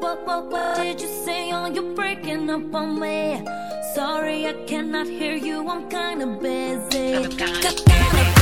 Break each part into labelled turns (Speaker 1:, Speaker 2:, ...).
Speaker 1: What, what what did you say? Oh, you're breaking up on me. Sorry, I cannot hear you. I'm kinda busy. I'm kinda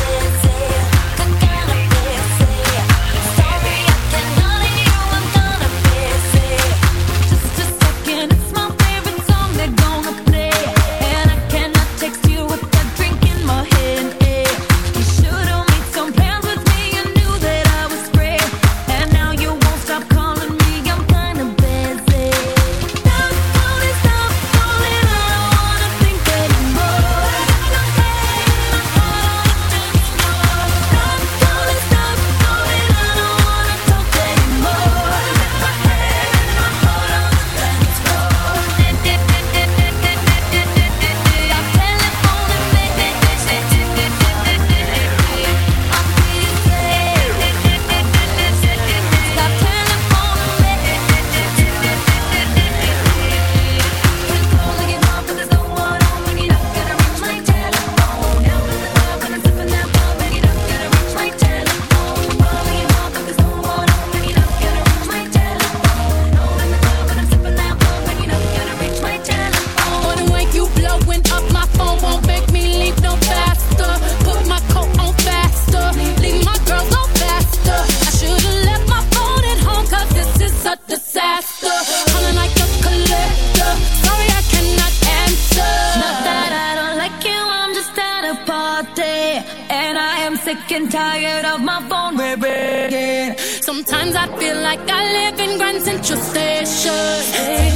Speaker 2: like I live in Grand Central Station. Tonight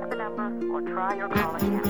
Speaker 3: Bank of America or try your call again.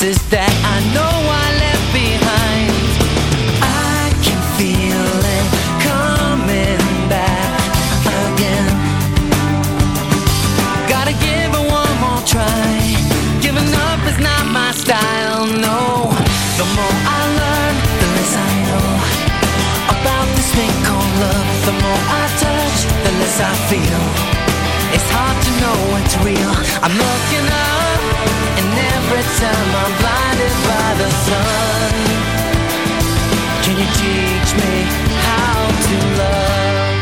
Speaker 3: places that I know I left behind. I can feel it coming back again. Gotta give it one more try. Giving up is not my style, no. The more I learn, the less I know about this thing called love. The more I touch, the less I feel. It's hard to know what's real. I'm looking am blinded by the sun? Can you teach me how to love?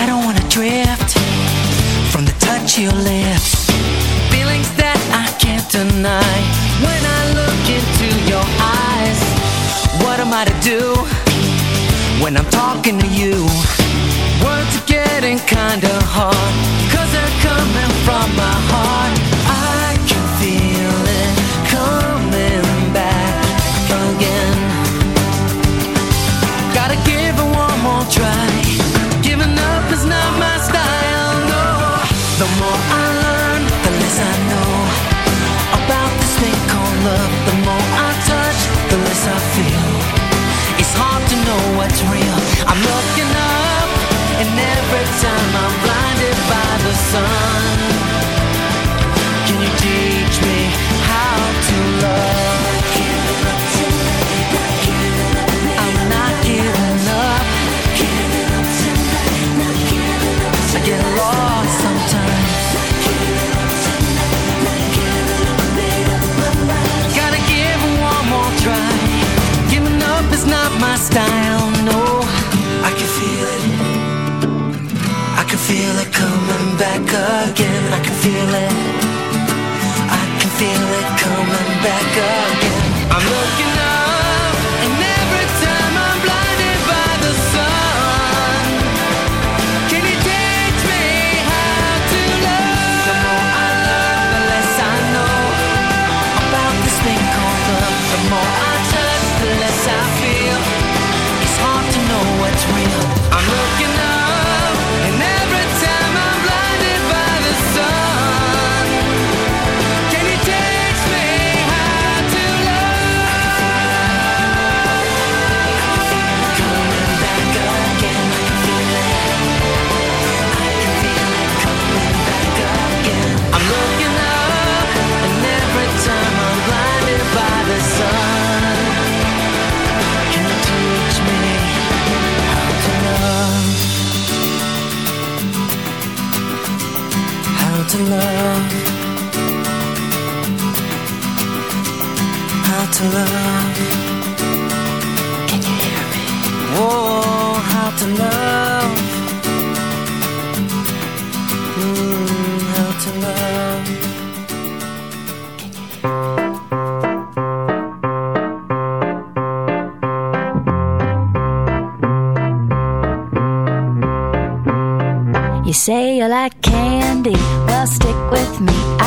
Speaker 3: I don't wanna drift from the touch of your lips. Feelings that I can't deny. When I look into your eyes, what am I to do when I'm talking to you? Words are getting kinda hard, cause they're coming from my heart.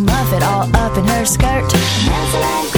Speaker 4: muff it all up in her skirt.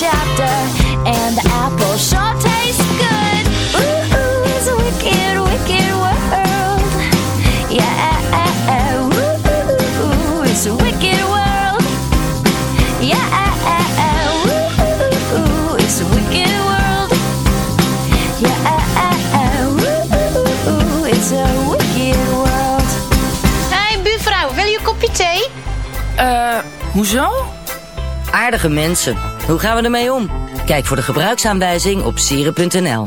Speaker 4: Chapter, and the apple sure tastes good. Ooh, ooh, it's a wicked, wicked world. Yeah, ooh, ooh, ooh, it's a wicked world. Yeah, ooh, ooh, it's a wicked world. Yeah, ooh, ooh, it's a wicked world.
Speaker 5: Hé, buurvrouw, wil je een kopje thee?
Speaker 6: Eh, hoezo?
Speaker 7: Aardige mensen. Hoe gaan we ermee om? Kijk voor de gebruiksaanwijzing op sieren.nl.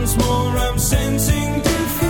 Speaker 8: once more I'm sensing defeat.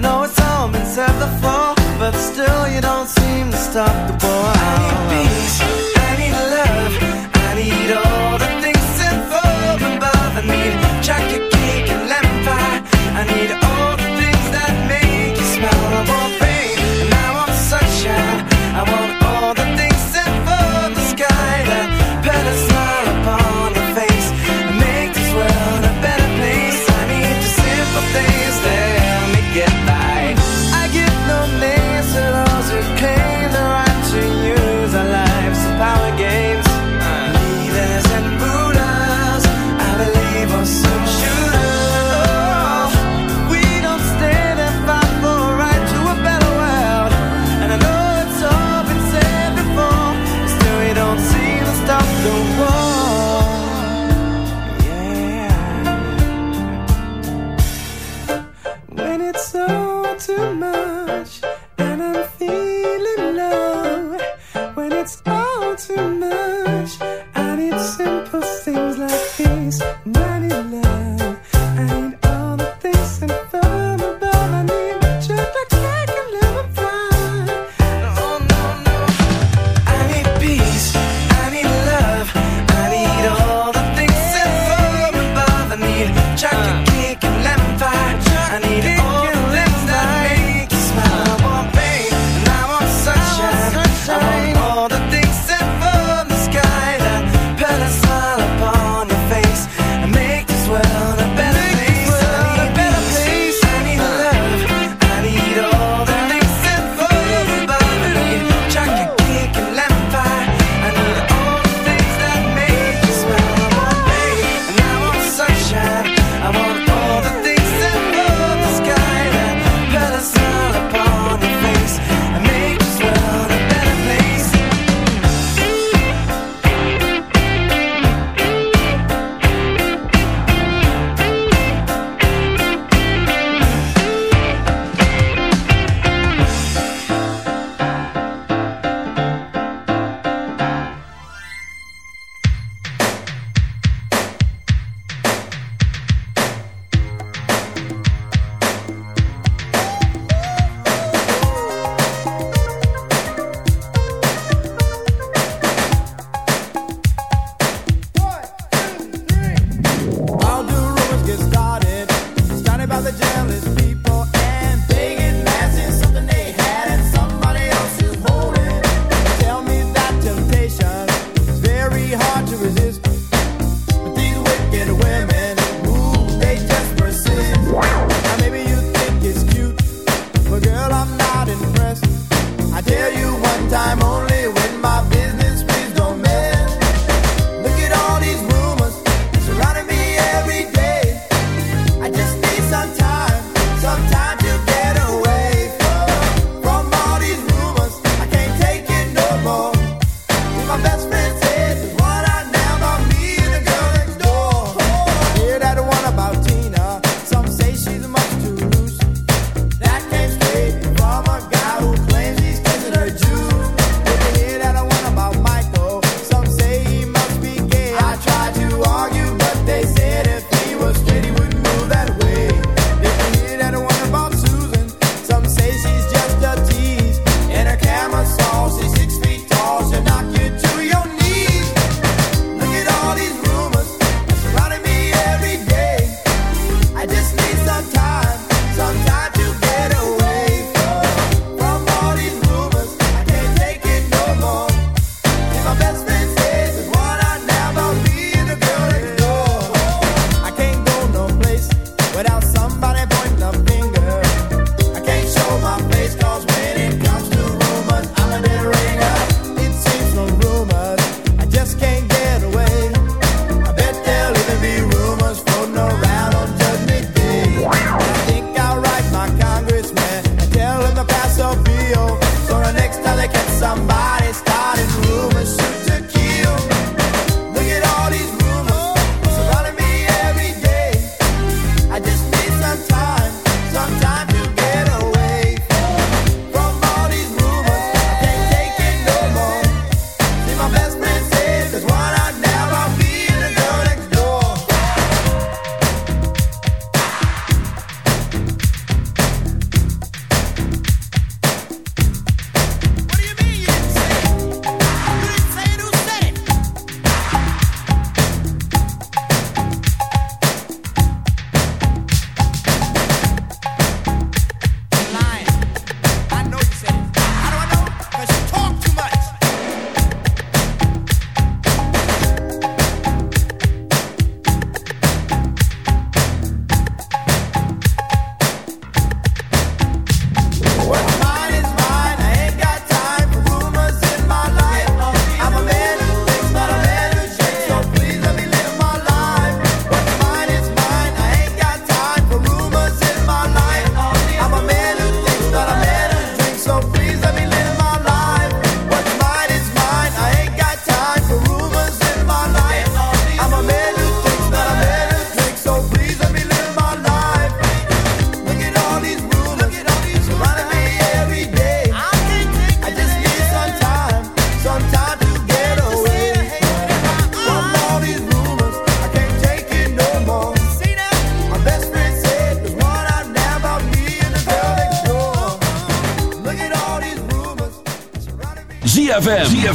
Speaker 3: know it's all been said before, but still you don't seem to stop the
Speaker 9: ball.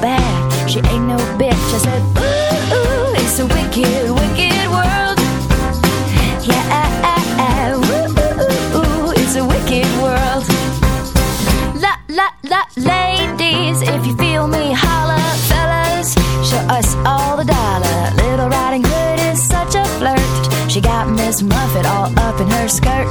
Speaker 4: Bad, she ain't no bitch. I said, ooh, ooh it's a wicked, wicked world. Yeah, ooh, ooh, ooh, it's a wicked world. La la la, ladies, if you feel me, holla, fellas, show us all the dollar. Little Riding Hood is such a flirt. She got Miss Muffet all up in her skirt.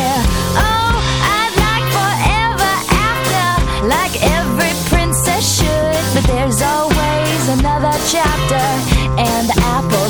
Speaker 4: Chapter, and the apple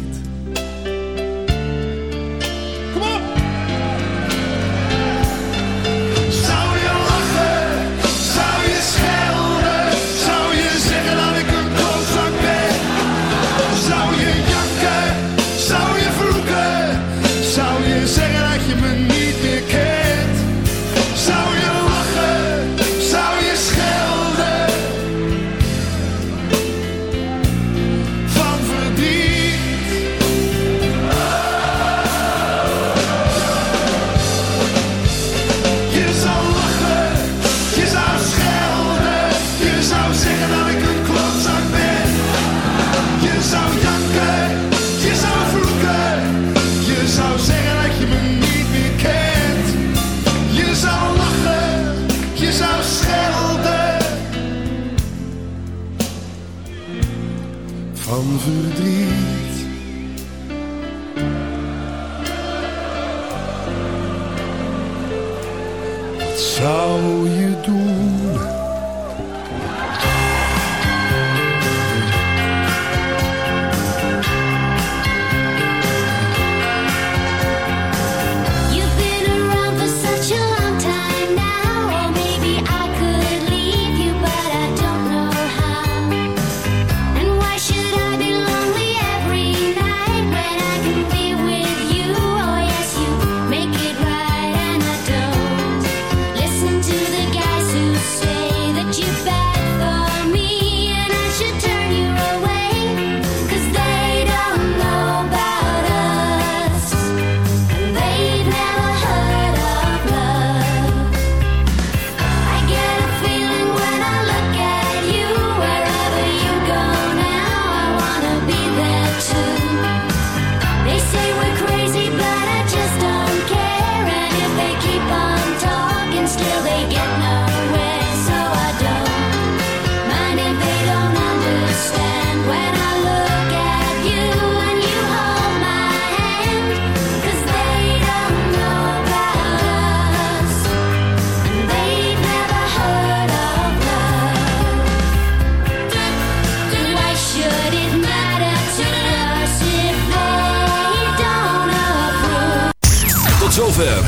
Speaker 10: Zou je
Speaker 11: doen?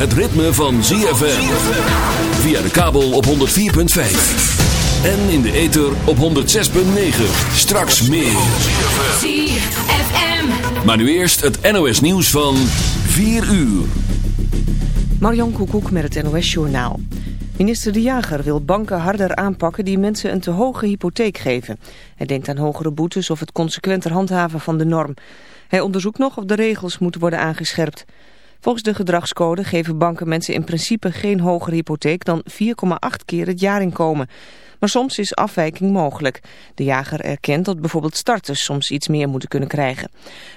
Speaker 12: Het ritme van ZFM. Via de kabel op 104.5. En in de ether op 106.9. Straks meer.
Speaker 13: ZFM.
Speaker 12: Maar nu eerst het NOS nieuws van 4 uur.
Speaker 14: Marjan Koekoek met het NOS Journaal. Minister De Jager wil banken harder aanpakken die mensen een te hoge hypotheek geven. Hij denkt aan hogere boetes of het consequenter handhaven van de norm. Hij onderzoekt nog of de regels moeten worden aangescherpt. Volgens de gedragscode geven banken mensen in principe geen hogere hypotheek dan 4,8 keer het jaarinkomen. Maar soms is afwijking mogelijk. De jager erkent dat bijvoorbeeld starters soms iets meer moeten kunnen krijgen.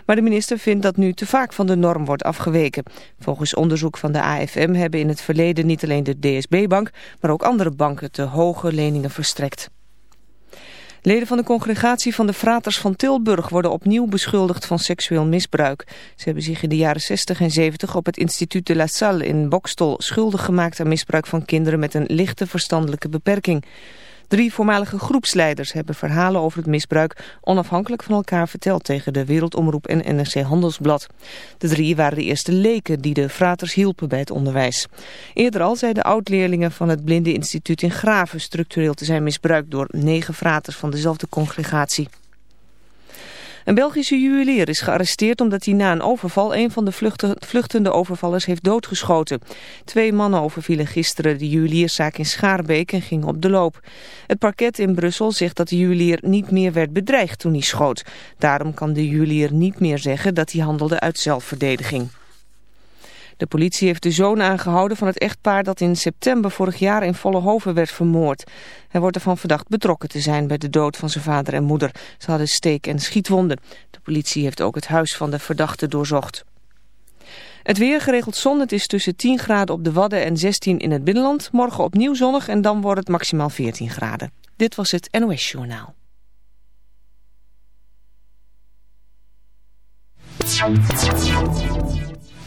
Speaker 14: Maar de minister vindt dat nu te vaak van de norm wordt afgeweken. Volgens onderzoek van de AFM hebben in het verleden niet alleen de DSB-bank, maar ook andere banken te hoge leningen verstrekt. Leden van de congregatie van de Fraters van Tilburg worden opnieuw beschuldigd van seksueel misbruik. Ze hebben zich in de jaren 60 en 70 op het instituut de La Salle in Bokstol schuldig gemaakt aan misbruik van kinderen met een lichte verstandelijke beperking. Drie voormalige groepsleiders hebben verhalen over het misbruik onafhankelijk van elkaar verteld tegen de Wereldomroep en NRC Handelsblad. De drie waren de eerste leken die de fraters hielpen bij het onderwijs. Eerder al zeiden oud-leerlingen van het Blinde Instituut in Graven structureel te zijn misbruikt door negen fraters van dezelfde congregatie. Een Belgische juwelier is gearresteerd omdat hij na een overval een van de vluchtende overvallers heeft doodgeschoten. Twee mannen overvielen gisteren de juwelierszaak in Schaarbeek en gingen op de loop. Het parket in Brussel zegt dat de juwelier niet meer werd bedreigd toen hij schoot. Daarom kan de juwelier niet meer zeggen dat hij handelde uit zelfverdediging. De politie heeft de zoon aangehouden van het echtpaar dat in september vorig jaar in Vollehoven werd vermoord. Hij wordt ervan verdacht betrokken te zijn bij de dood van zijn vader en moeder. Ze hadden steek- en schietwonden. De politie heeft ook het huis van de verdachte doorzocht. Het weer geregeld zon. Het is tussen 10 graden op de Wadden en 16 in het binnenland. Morgen opnieuw zonnig en dan wordt het maximaal 14 graden. Dit was het NOS Journaal.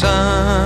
Speaker 8: time